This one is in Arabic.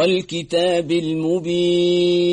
والكتاب المبين